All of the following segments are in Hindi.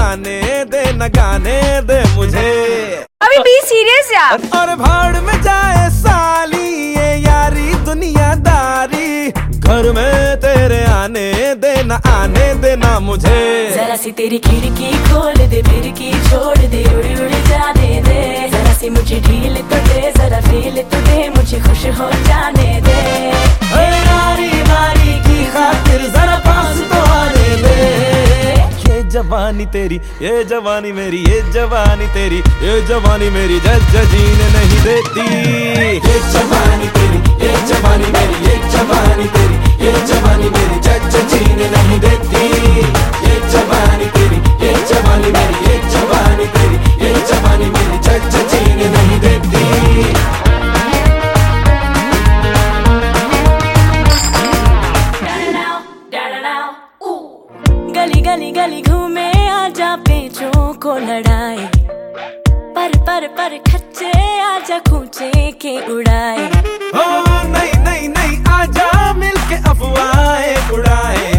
न गाने दे न गाने दे मुझे। अभी बी सीरियस यार। और भाड़ में जाए साली ये यारी दुनियादारी। घर में तेरे आने दे न आने देना मुझे। जरा सी तेरी खिड़की खोल दे फिर की छोड़ दे उड़ी उड़ी जाने दे। जरा सी मुझे ढील तो दे जरा फील तो दे मुझे खुश हो जाने जवानी तेरी, ये जवानी मेरी, ये जवानी तेरी, ये जवानी मेरी, जज जीने नहीं देती। ये जवानी तेरी, ये जवानी मेरी। गली गली गली घूमे आजा पेचों को लड़ाए। पर पर पर खच्चे आजा खूचे के उड़ाए। ओ नहीं नहीं नहीं आजा मिलके अफवाहे उड़ाए।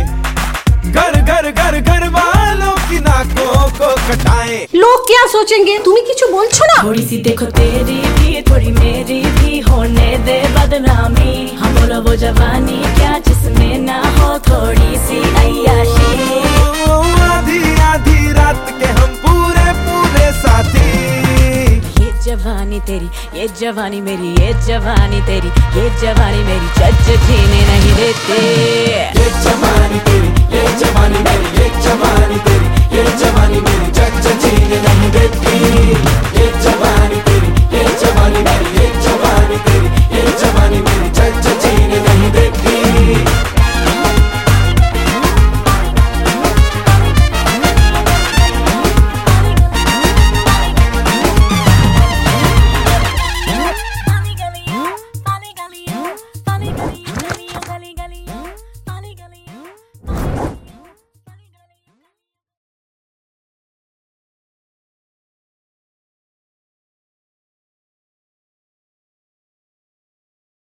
घर घर घर घर वालों की नाकों को कटाए। लोग क्या सोचेंगे? तुम ही किचु बोलছো না थोड़ी सी देखो तेरी भी थोड़ी मेरी भी होने दे बदनामी। हम बोलो वो जवानी क्या जिसमें ना हो थोड़ी सी अय्या। जवानी तेरी, ये जवानी मेरी, ये जवानी तेरी, ये जवानी मेरी, जज जीने नहीं देते। ये जवानी तेरी